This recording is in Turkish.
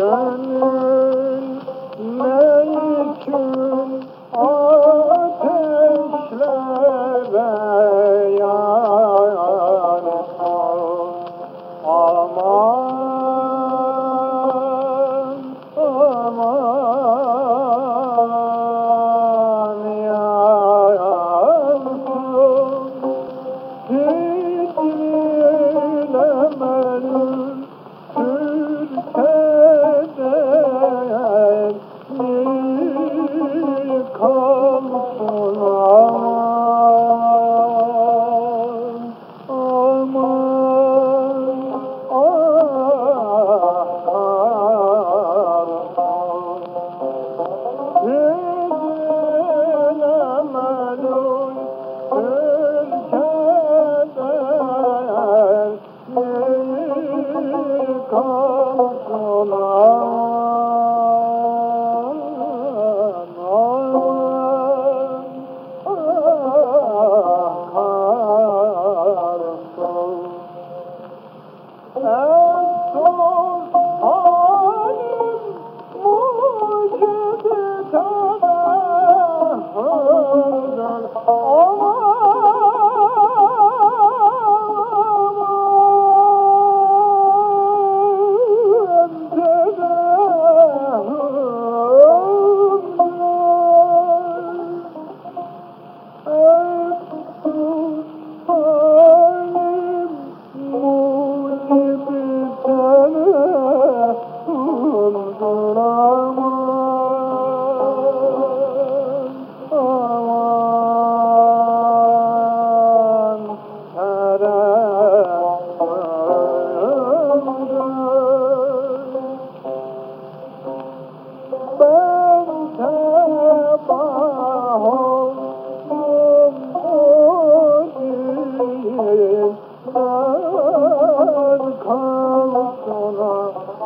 Gönül meykül Oh.